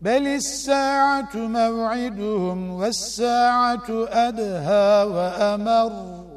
بل الساعة موعدهم والساعة أدهى وأمر.